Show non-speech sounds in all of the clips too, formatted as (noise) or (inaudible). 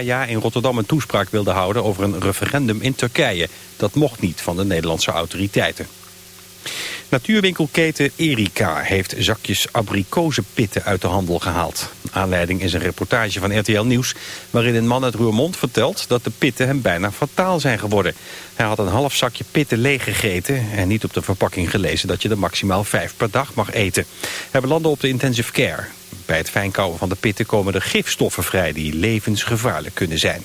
Kaya in Rotterdam een toespraak wilde houden over een referendum in Turkije. Dat mocht niet van de Nederlandse autoriteiten. Natuurwinkelketen Erika heeft zakjes abrikozenpitten uit de handel gehaald. Aanleiding is een reportage van RTL Nieuws... waarin een man uit Roermond vertelt dat de pitten hem bijna fataal zijn geworden. Hij had een half zakje pitten leeggegeten... en niet op de verpakking gelezen dat je er maximaal vijf per dag mag eten. Hij belandde op de intensive care. Bij het fijnkouwen van de pitten komen er gifstoffen vrij... die levensgevaarlijk kunnen zijn.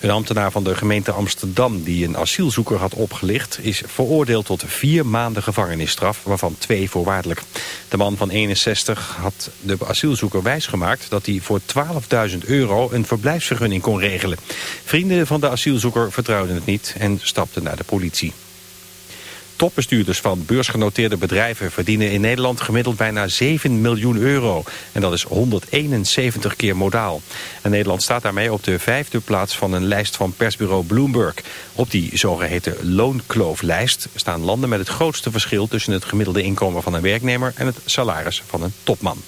Een ambtenaar van de gemeente Amsterdam die een asielzoeker had opgelicht... is veroordeeld tot vier maanden gevangenisstraf, waarvan twee voorwaardelijk. De man van 61 had de asielzoeker wijsgemaakt... dat hij voor 12.000 euro een verblijfsvergunning kon regelen. Vrienden van de asielzoeker vertrouwden het niet en stapten naar de politie. Topbestuurders van beursgenoteerde bedrijven verdienen in Nederland gemiddeld bijna 7 miljoen euro. En dat is 171 keer modaal. En Nederland staat daarmee op de vijfde plaats van een lijst van persbureau Bloomberg. Op die zogeheten loonklooflijst staan landen met het grootste verschil tussen het gemiddelde inkomen van een werknemer en het salaris van een topman.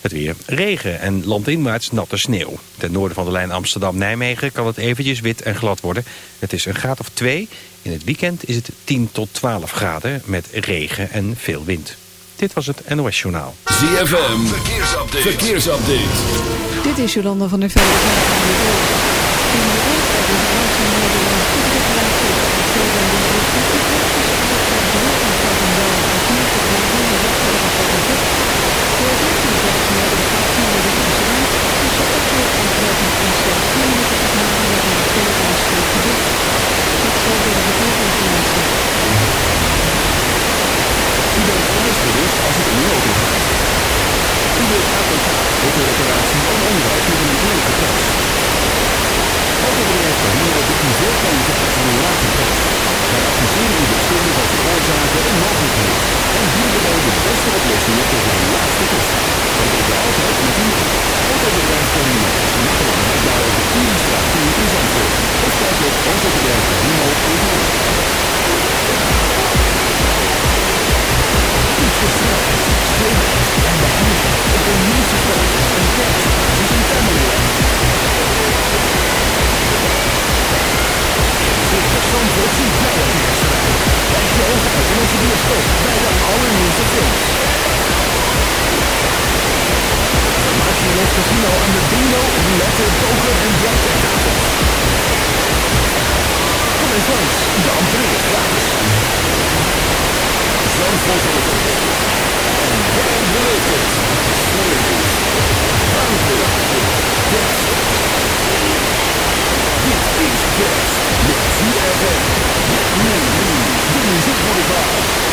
Het weer regen en landinwaarts natte sneeuw. Ten noorden van de lijn Amsterdam-Nijmegen kan het eventjes wit en glad worden. Het is een graad of 2. In het weekend is het 10 tot 12 graden met regen en veel wind. Dit was het NOS Journaal. ZFM, verkeersupdate. verkeersupdate. Dit is Jolanda van der Velde. This is best. Mix FM. New, new, new, new,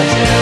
Yeah.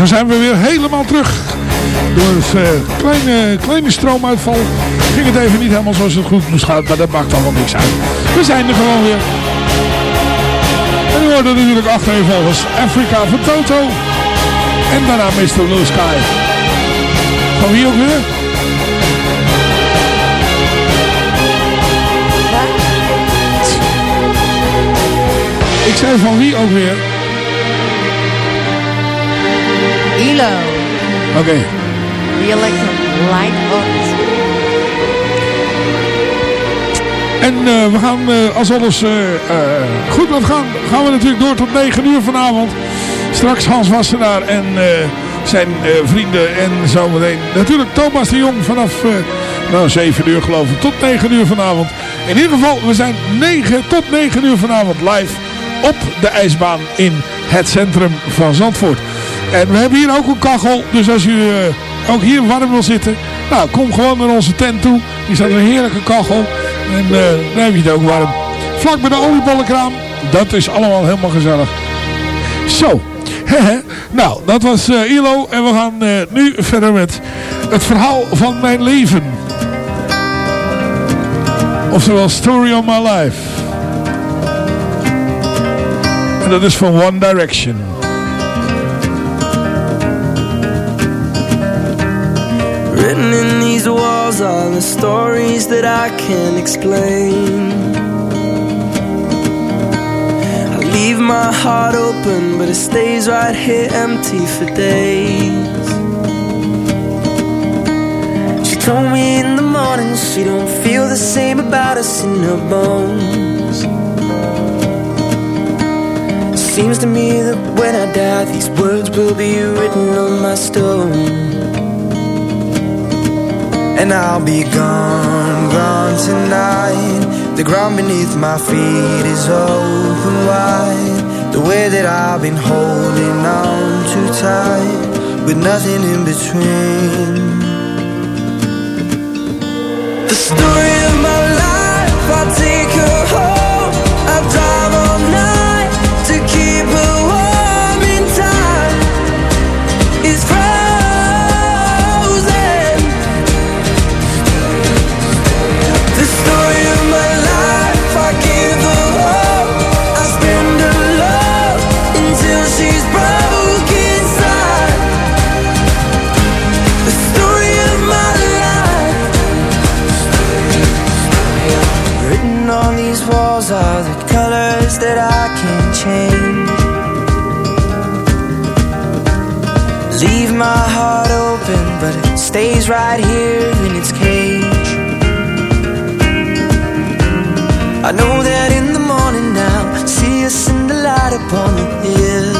Zo zijn we weer helemaal terug. Door een eh, kleine, kleine stroomuitval ging het even niet helemaal zoals het goed moest. Maar dat maakt allemaal niks uit. We zijn er gewoon weer. En u hoorde natuurlijk achtereenvolgens Afrika van Toto. En daarna Mr. Blue Sky. Van wie ook weer? Ik zei van wie ook weer? ILO. Oké. The Electric Light Orchestra. En eh, we gaan, eh, als alles eh, goed blijft gaan, gaan we natuurlijk door tot 9 uur vanavond. Straks Hans Wassenaar en zijn vrienden en zometeen natuurlijk Thomas de Jong vanaf nou, 7 uur geloof ik tot 9 uur vanavond. In ieder geval, we zijn 9 tot 9 uur vanavond live op de ijsbaan in het centrum van Zandvoort. En we hebben hier ook een kachel, dus als u eh, ook hier warm wil zitten, nou kom gewoon naar onze tent toe. Hier staat een heerlijke kachel en eh, dan heb je het ook warm. Vlak bij de oliebollenkraam, dat is allemaal helemaal gezellig. Zo, (laughs) nou dat was eh ILO en we gaan nu verder met het verhaal van mijn leven. Oftewel Story of My Life. En dat is van One Direction. Written in these walls are the stories that I can't explain. I leave my heart open, but it stays right here empty for days. She told me in the morning she don't feel the same about us in her bones. Seems to me that when I die, these words will be written on my stone. And I'll be gone, gone tonight. The ground beneath my feet is open wide. The way that I've been holding on too tight with nothing in between. The story of my life, I stays right here in its cage. I know that in the morning now, see us in the light upon the hill.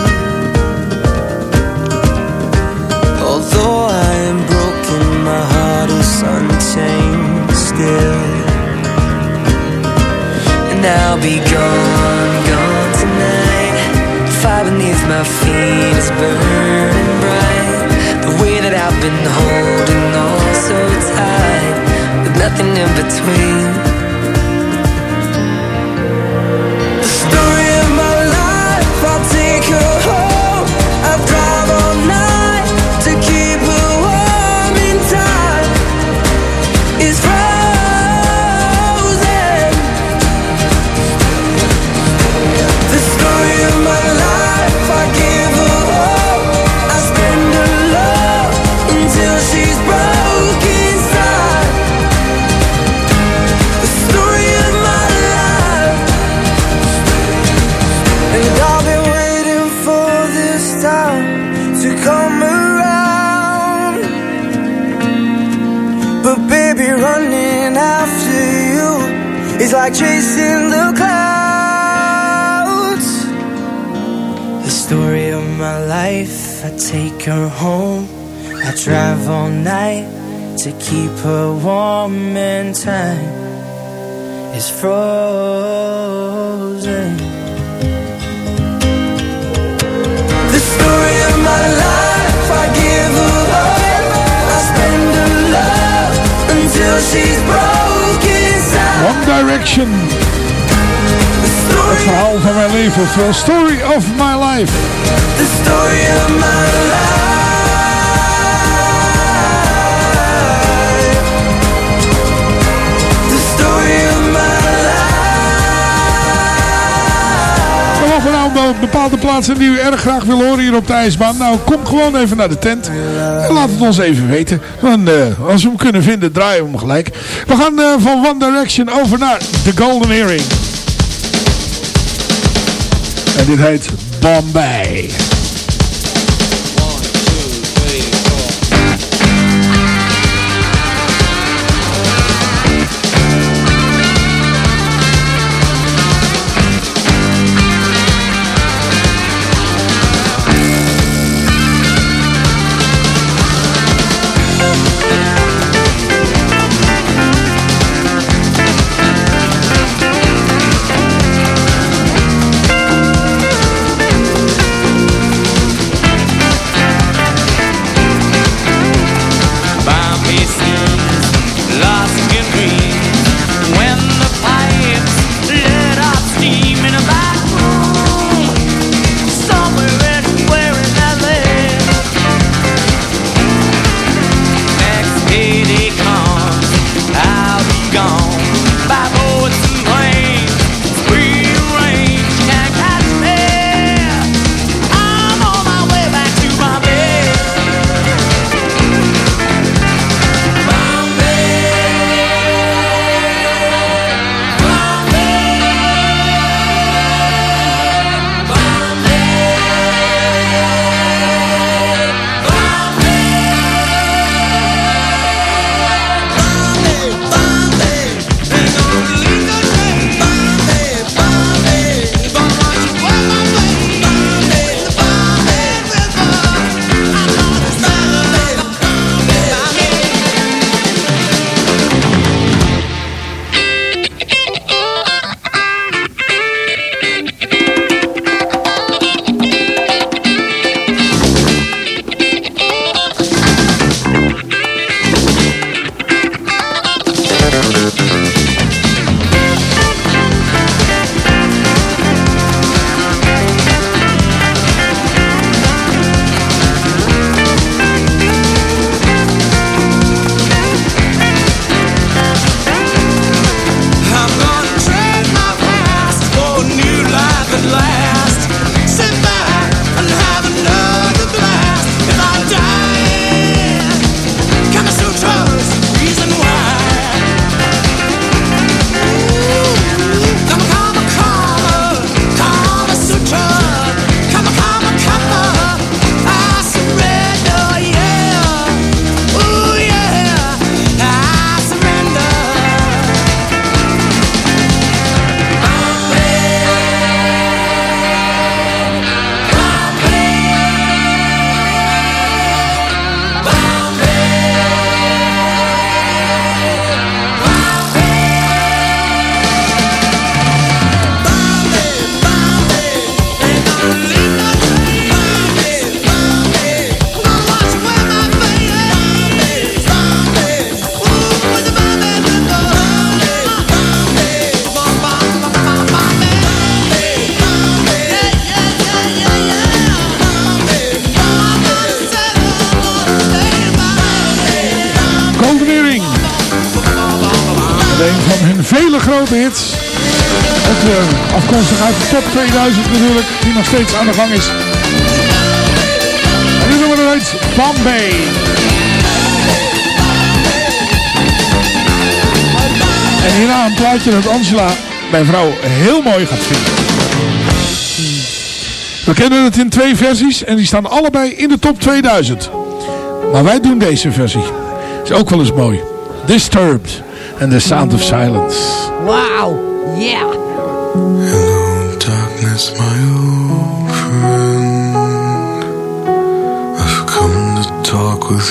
Although I am broken, my heart is unchained still. And I'll be gone, gone tonight. Fire beneath my feet is burning bright. The way that I've been holding nothing in between. Is like chasing the clouds. The story of my life, I take her home. I drive all night to keep her warm and time is frozen. The story of my life, I give her hope. I spend her love until she's. One Direction. The Het verhaal van mijn leven. Oftewel Story of My Life. the story of my life. Op bepaalde plaatsen die u erg graag wil horen hier op de ijsbaan. Nou, kom gewoon even naar de tent. En laat het ons even weten. Want eh, als we hem kunnen vinden, draaien we hem gelijk. We gaan eh, van One Direction over naar The Golden Earring. En dit heet Bombay. Afkomstig uit de top 2000 natuurlijk, die nog steeds aan de gang is. En dit nummer heet Bombay. En hierna een plaatje dat Angela, mijn vrouw, heel mooi gaat vinden. We kennen het in twee versies en die staan allebei in de top 2000. Maar wij doen deze versie. Is ook wel eens mooi. Disturbed and the Sound of Silence. Wow, yeah.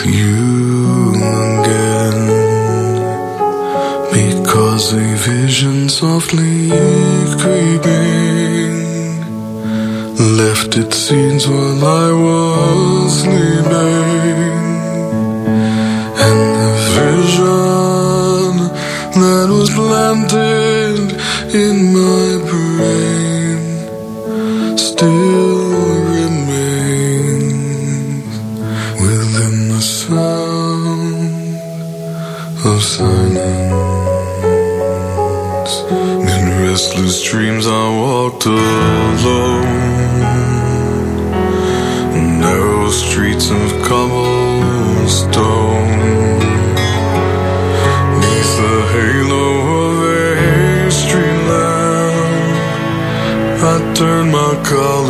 You again Because a vision softly creeping Left its scenes while I was sleeping And the vision that was planted in my Call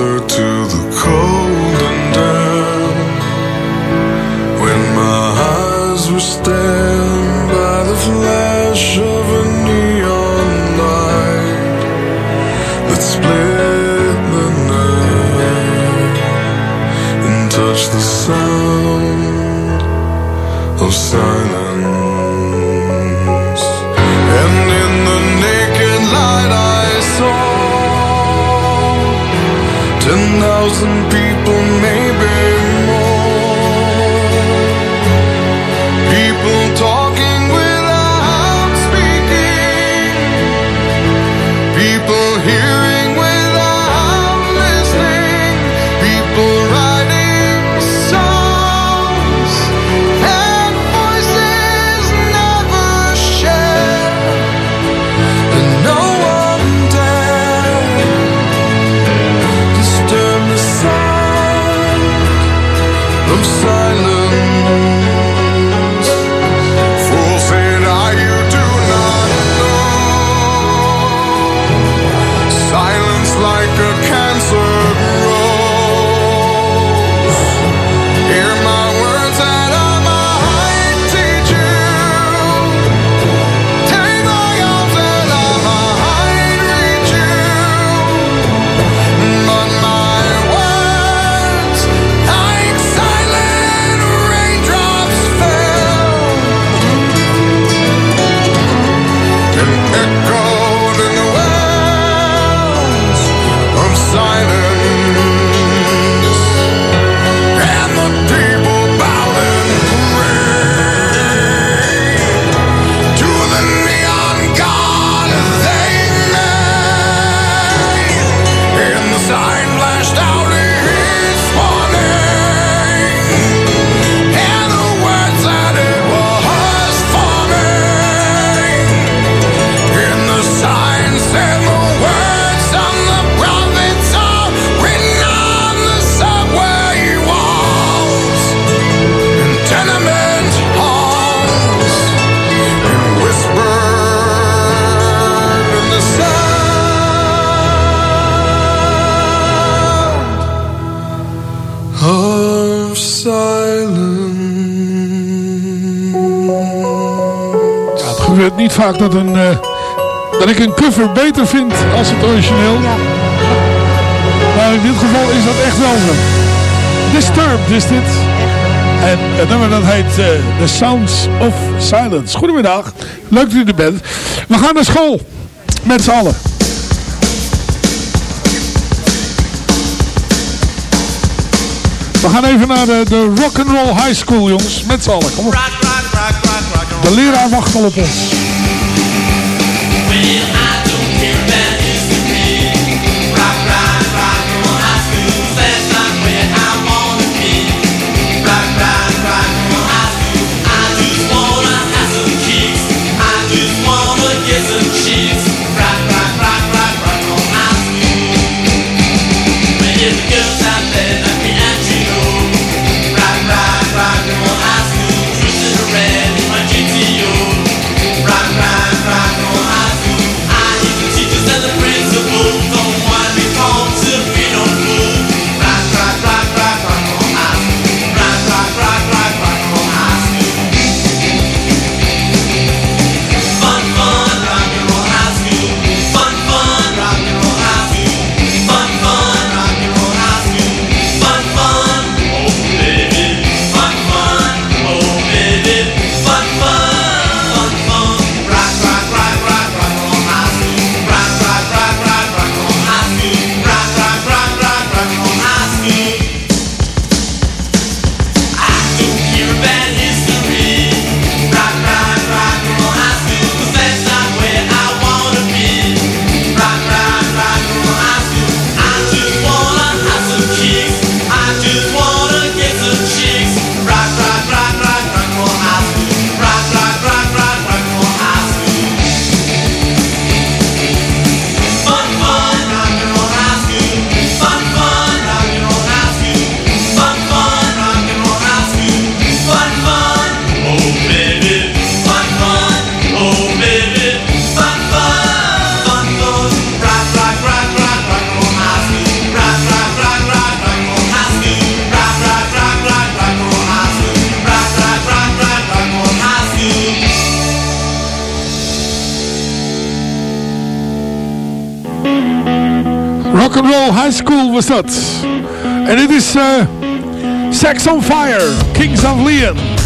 dat ik een cover beter vind als het origineel. Maar in dit geval is dat echt wel zo. Disturbed is dit. En het nummer dat heet eh, The Sounds of Silence. Goedemiddag, leuk dat u er bent. We gaan naar school, met z'n allen. We gaan even naar de, de Rock'n'Roll High School, jongens. Met z'n allen, kom op. De leraar wacht al op ons. will School was dat. En dit is uh, Sex on Fire, Kings of Leon.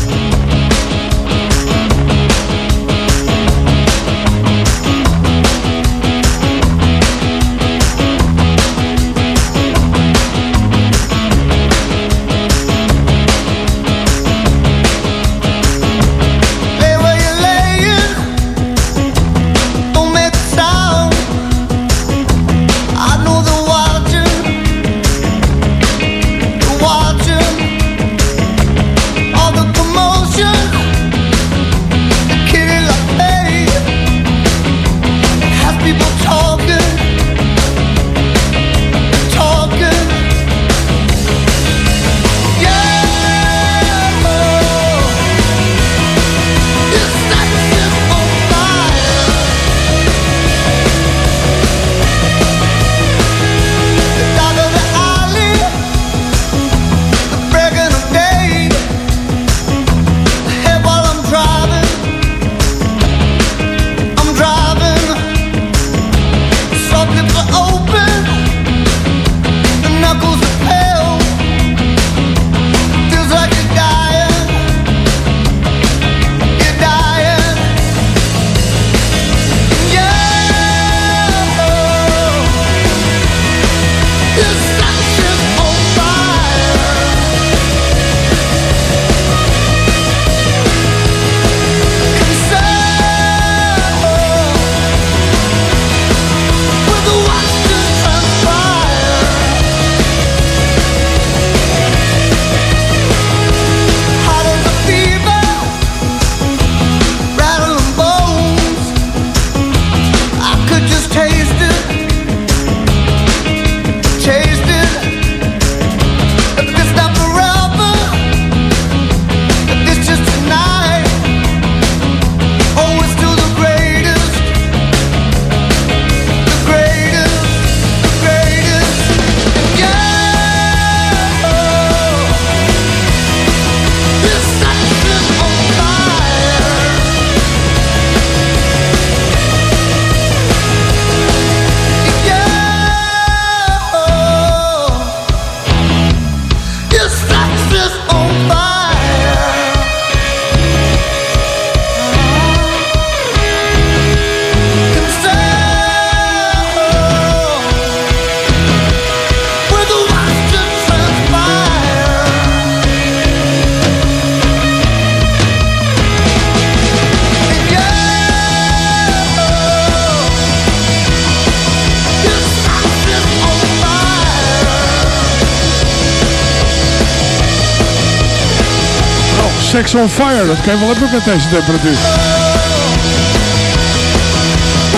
On Fire, dat kan je wel hebben met deze temperatuur.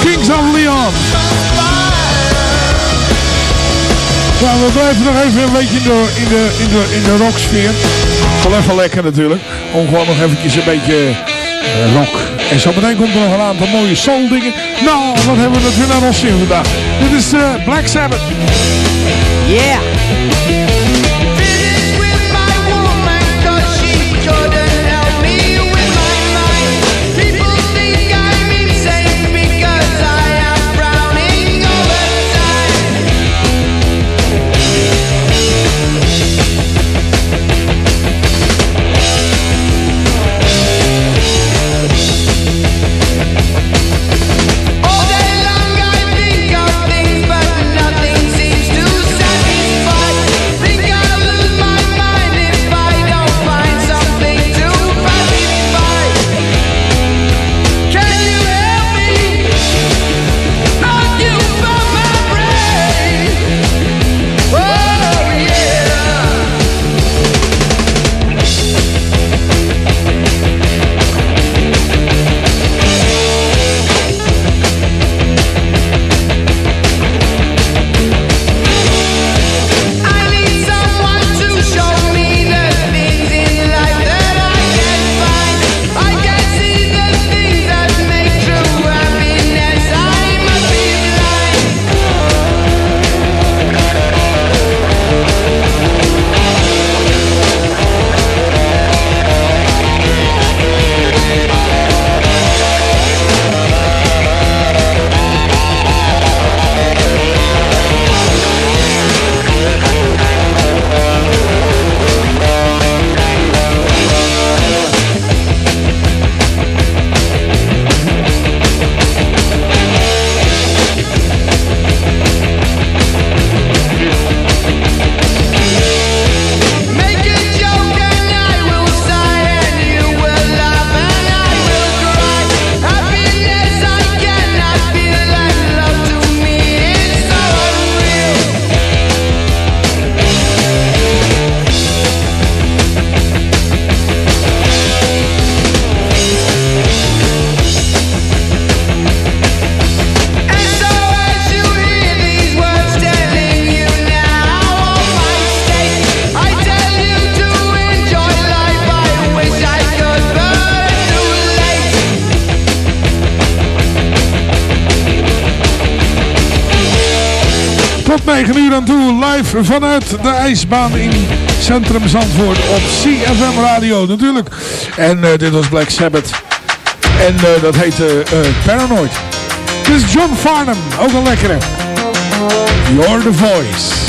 Kings of Leon. Nou, we blijven nog even een beetje in de, in de, in de, in de rocksfeer. Wel even lekker natuurlijk. Om gewoon nog eventjes een beetje eh, rock. En zo meteen komt er nog een aantal mooie soul dingen. Nou, wat hebben we natuurlijk naar ons zin vandaag. Dit is eh, Black Sabbath. Yeah. 9 uur aan toe. Live vanuit de ijsbaan in Centrum Zandvoort op CFM Radio natuurlijk. En eh, dit was Black Sabbath. En eh, dat heette eh, Paranoid. Dit is John Farnham, ook een lekkere. You're the voice.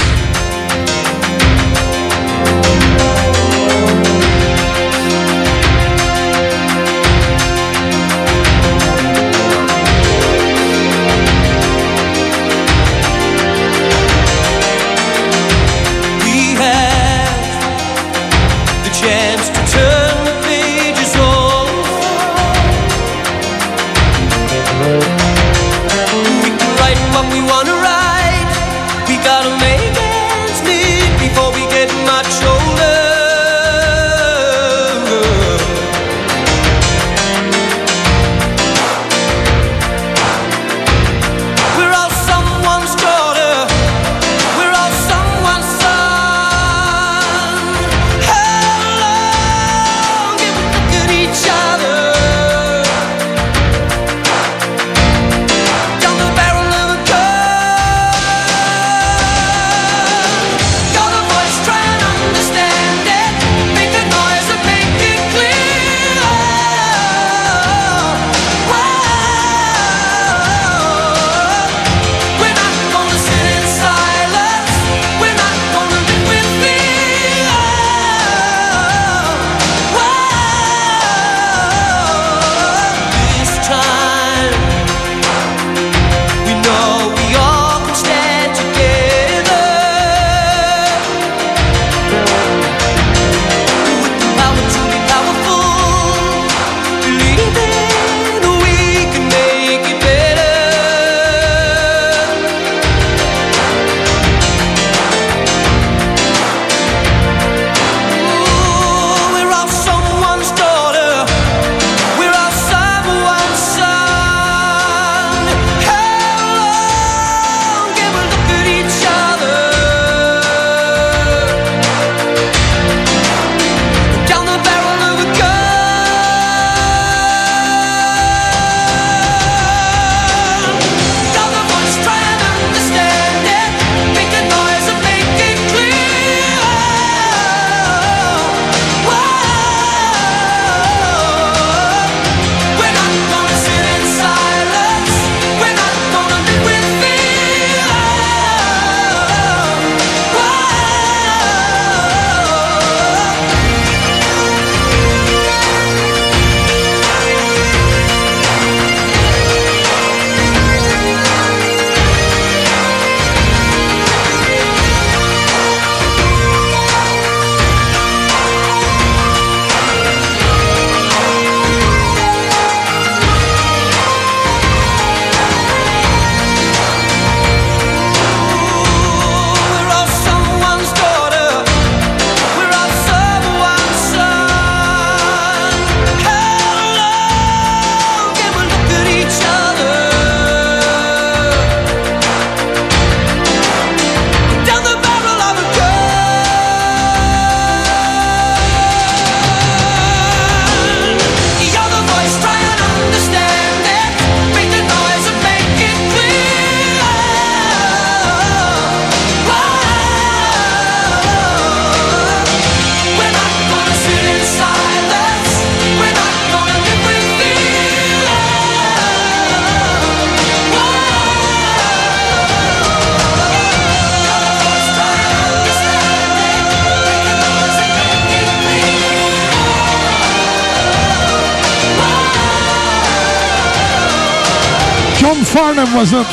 Was dat.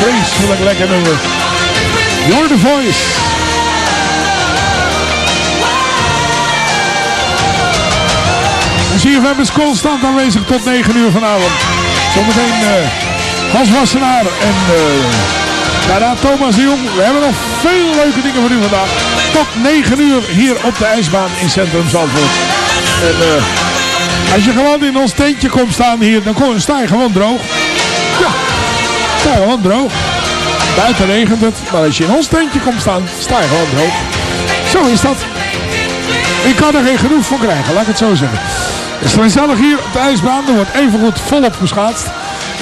Vreselijk lekker nummer. You're the voice. CFM is constant aanwezig tot 9 uur vanavond. Zometeen eh Hans Wassenaar en eh daarna Thomas de Jong. We hebben nog veel leuke dingen voor u vandaag. Tot 9 uur hier op de ijsbaan in Centrum Zandvoort. En eh, als je gewoon in ons tentje komt staan hier, dan sta je gewoon droog sta je gewoon droog. Buiten regent het, maar als je in ons tentje komt staan, sta je gewoon droog. Zo is dat. Ik kan er geen genoeg voor krijgen, laat ik het zo zeggen. Het is gezellig hier op de ijsbaan. Er wordt evengoed volop geschaatst.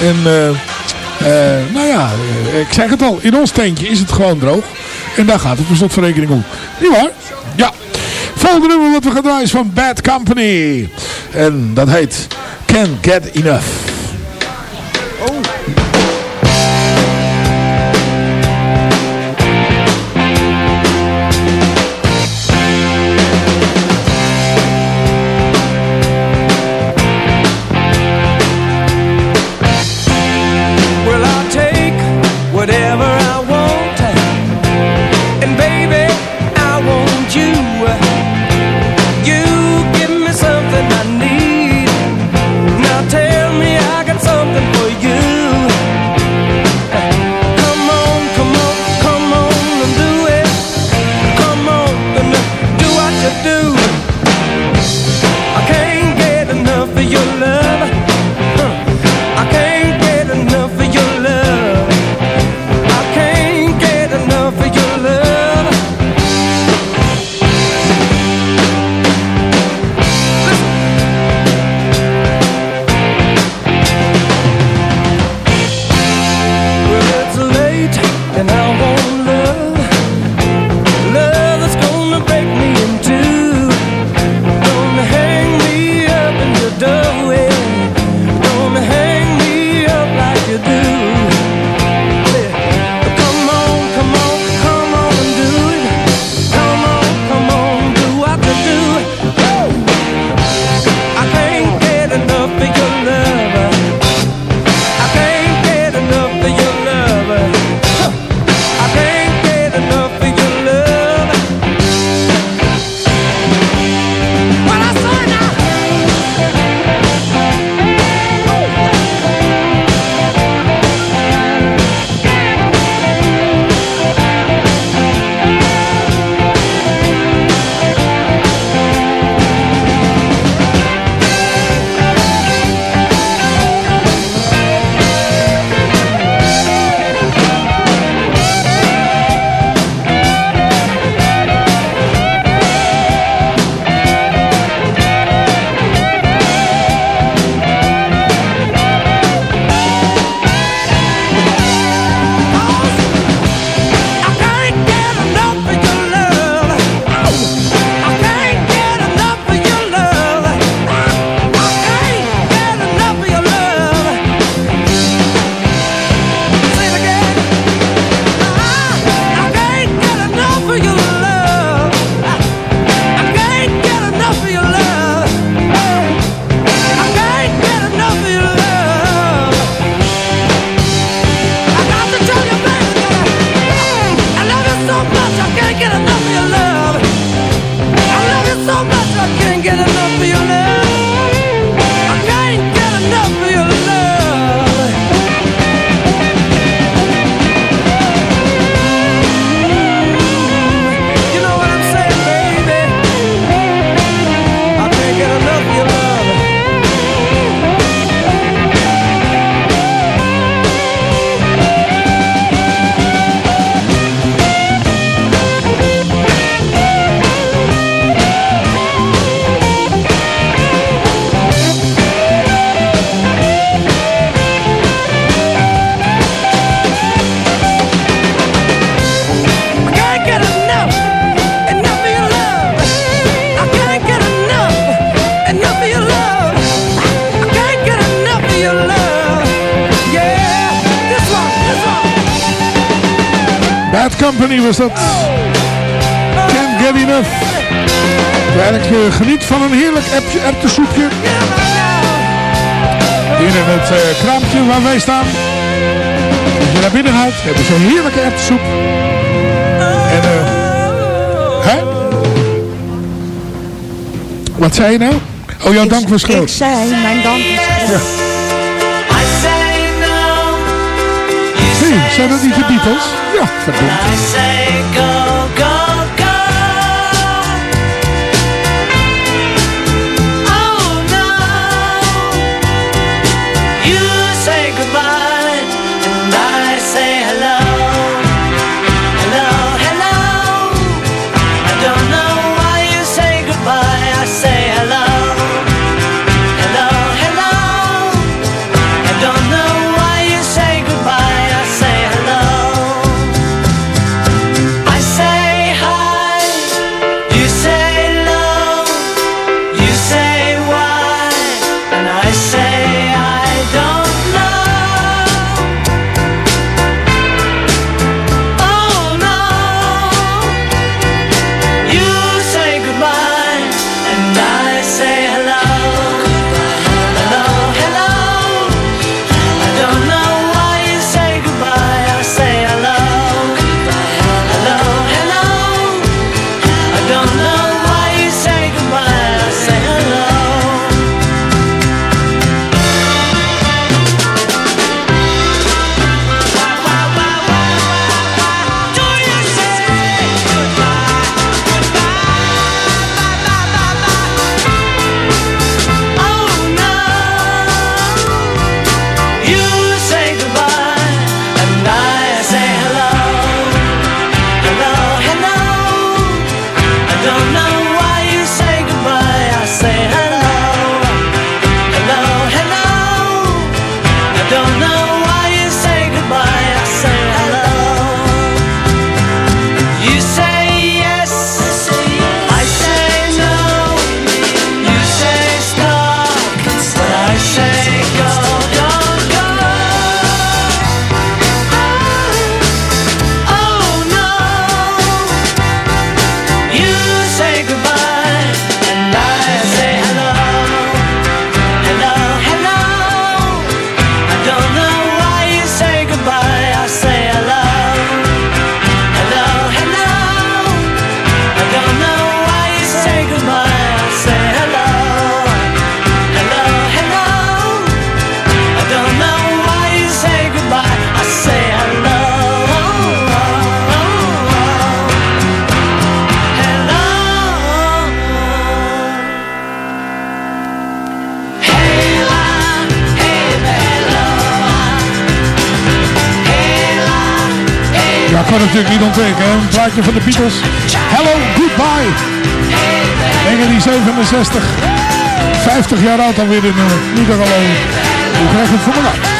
En uh, uh, nou ja, eh, ik zeg het al. In ons tentje is het gewoon droog. En daar gaat het per slotverrekening om. Niet waar? Ja. Volgende nummer wat we gaan draaien is van Bad Company. En dat heet Can't Get Enough. Company was dat. Can't get enough. Waar ik eh, geniet van een heerlijk erwtensoepje. Hier in het uh, kraampje waar wij staan. Als je naar binnen gaat, hebben ze een heerlijke erwtensoep. En, uh, hè? Wat zei je nou? Oh, jouw dank was groot. Ik zei, mijn dank is groot. Ja. zijn dat niet de Beatles? Ja. 1967. 50 jaar oud alweer dit nummer. Niet te. Hoe krijg het voor elkaar?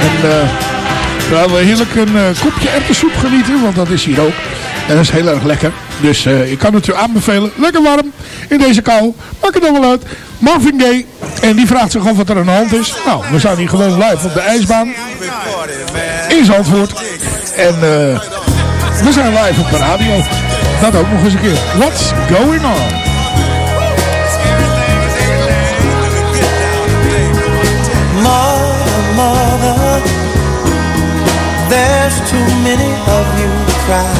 En eh we gaan heerlijk een eh, kopje erwtensoep genieten, want dat is hier ook. En dat is heel erg lekker. Dus eh, ik kan het u aanbevelen. Lekker warm in deze kou. Maak het allemaal uit. Marvin Gaye. En die vraagt zich af wat er aan de hand is. Nou, we zijn hier gewoon live op de ijsbaan. In Zandvoort. En eh, we zijn live op de radio. Dat ook nog eens een keer. What's going on? There's too many of you crying.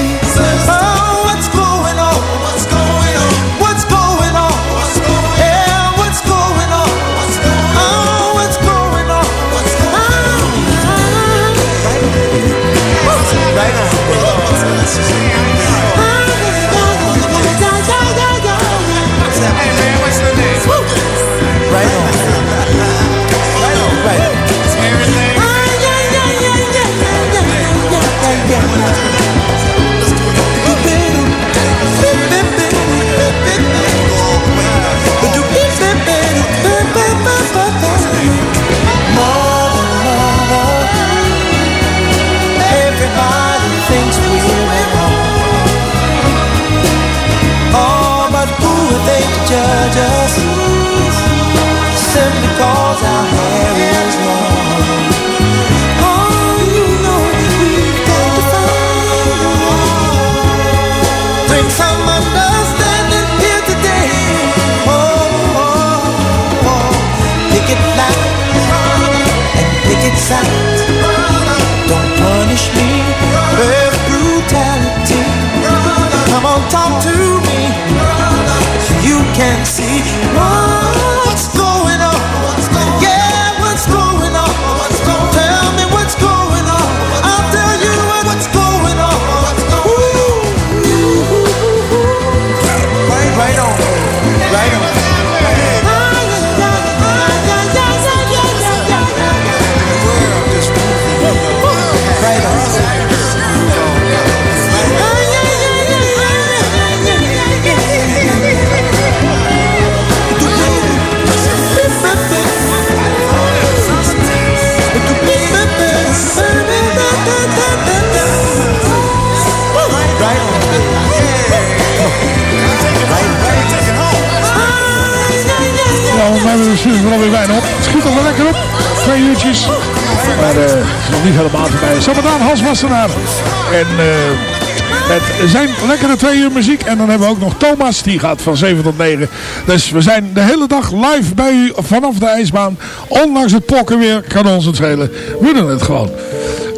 chances Don't punish me with brutality. Come on, talk to me you can see Het schiet al wel lekker op. Twee uurtjes. Maar eh, het is nog niet helemaal voorbij. Zometeen Hans Wassenaar. En eh, met zijn lekkere twee uur muziek. En dan hebben we ook nog Thomas. Die gaat van 7 tot 9. Dus we zijn de hele dag live bij u vanaf de ijsbaan. Ondanks het pokken weer. Kan ons het schelen. We doen het gewoon.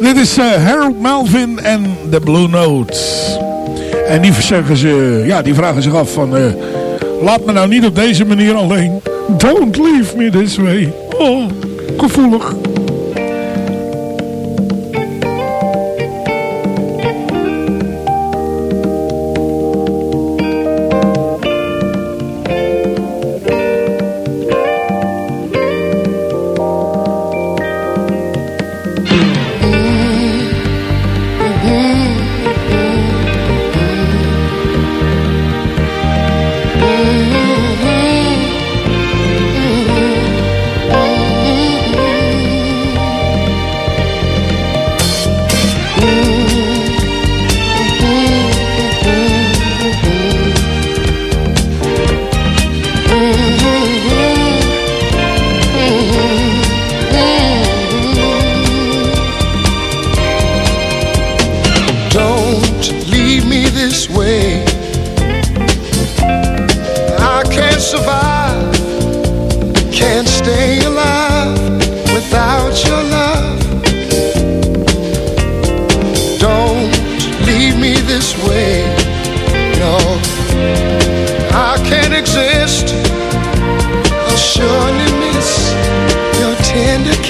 Dit is eh, Harold Melvin en The Blue Notes. En die, zeggen ze, ja, die vragen zich af van... eh, laat me nou niet op deze manier alleen. Don't leave me this way. Oh, gevoelig.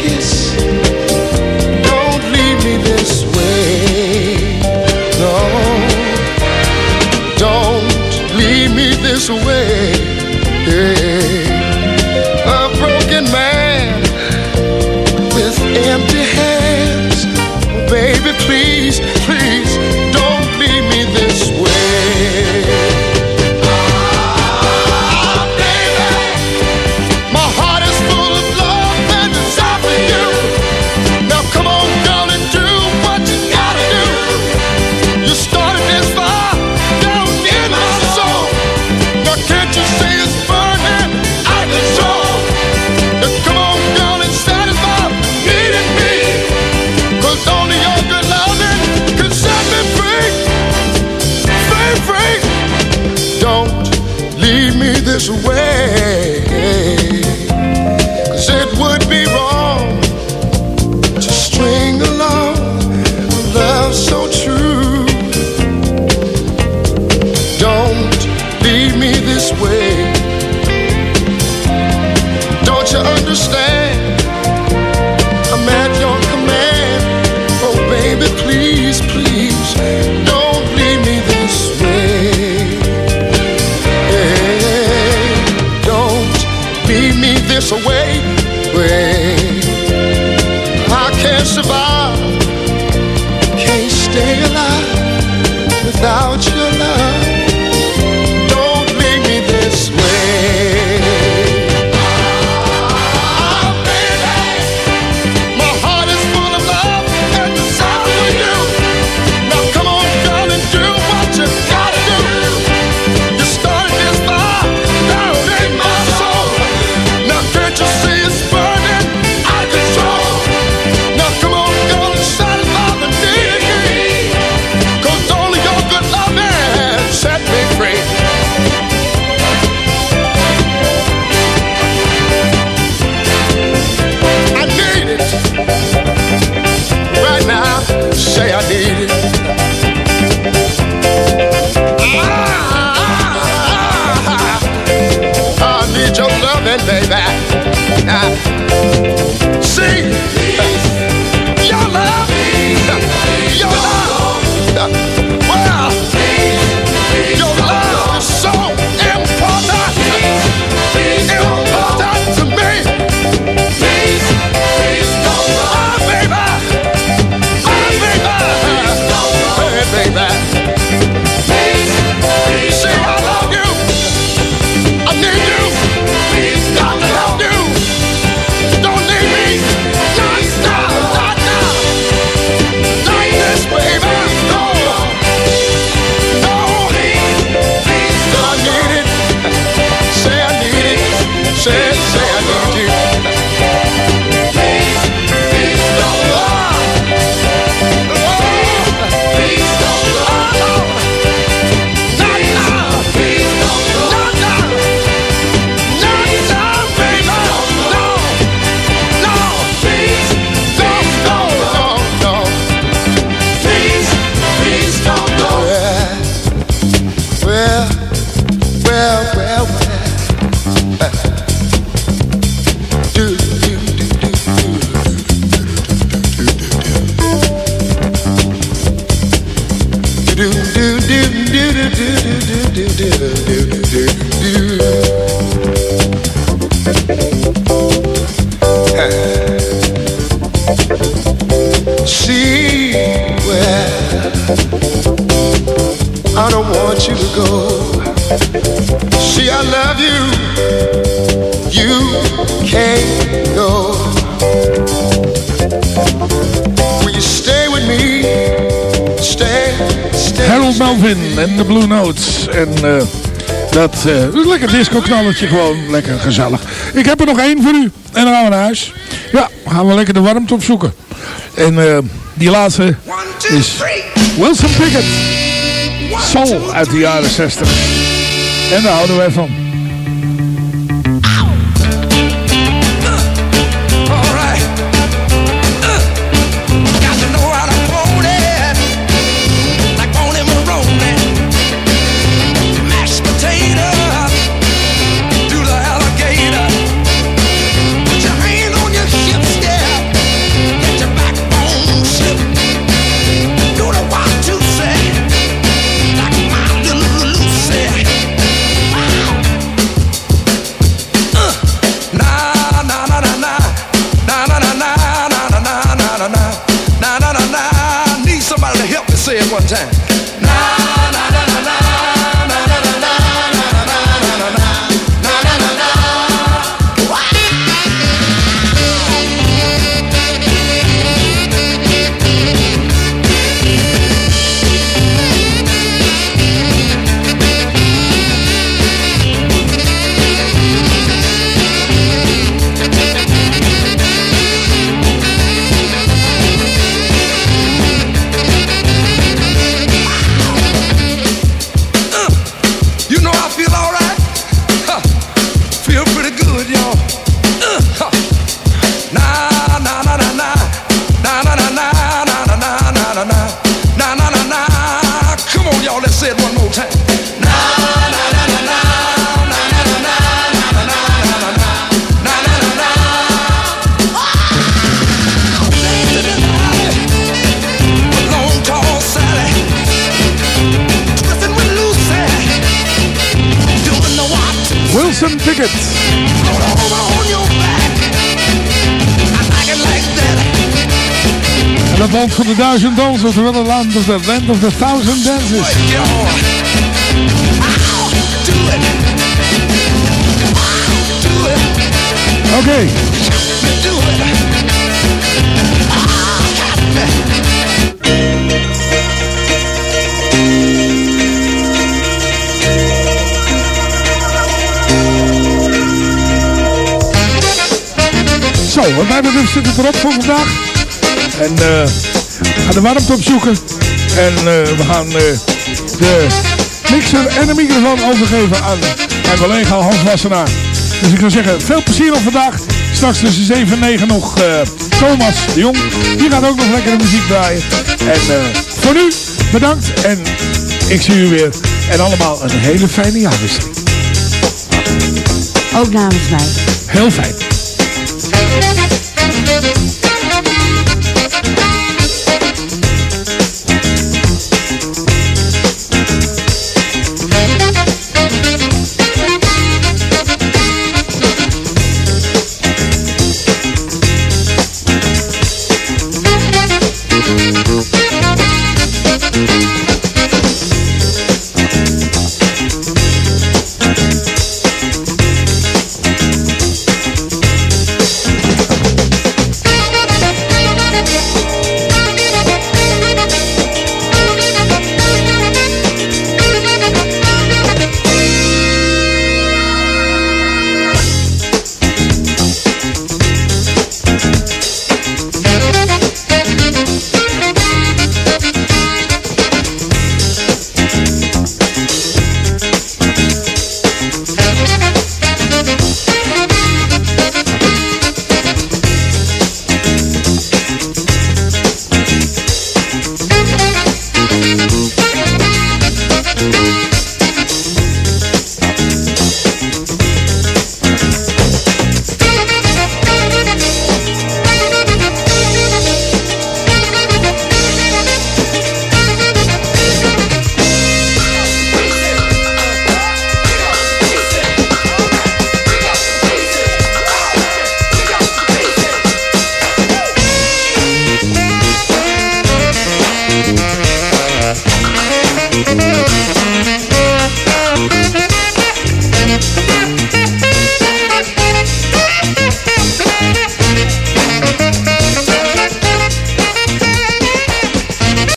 it is en de Blue Notes. En uh, dat uh, lekker disco-knalletje gewoon. Lekker gezellig. Ik heb er nog één voor u. En dan gaan we naar huis. Ja, gaan we lekker de warmte opzoeken. En eh, die laatste is Wilson Pickett. Soul uit de jaren 60. En daar houden wij van. Thousand Dolls, oftewel land of the land of the thousand dances. Okay. Zo, wat mij betreft zit het erop voor vandaag. En eh gaan de warmte opzoeken. En eh, we gaan eh, de mixer en de microfoon overgeven aan mijn collega Hans Wassenaar. Dus ik zou zeggen, veel plezier op vandaag. Straks tussen 7 en 9 nog eh, Thomas de Jong. Die gaat ook nog lekker de muziek draaien. En voor nu, bedankt. En ik zie u weer. En allemaal een hele fijne jaarwisseling. Ook namens mij. Heel fijn.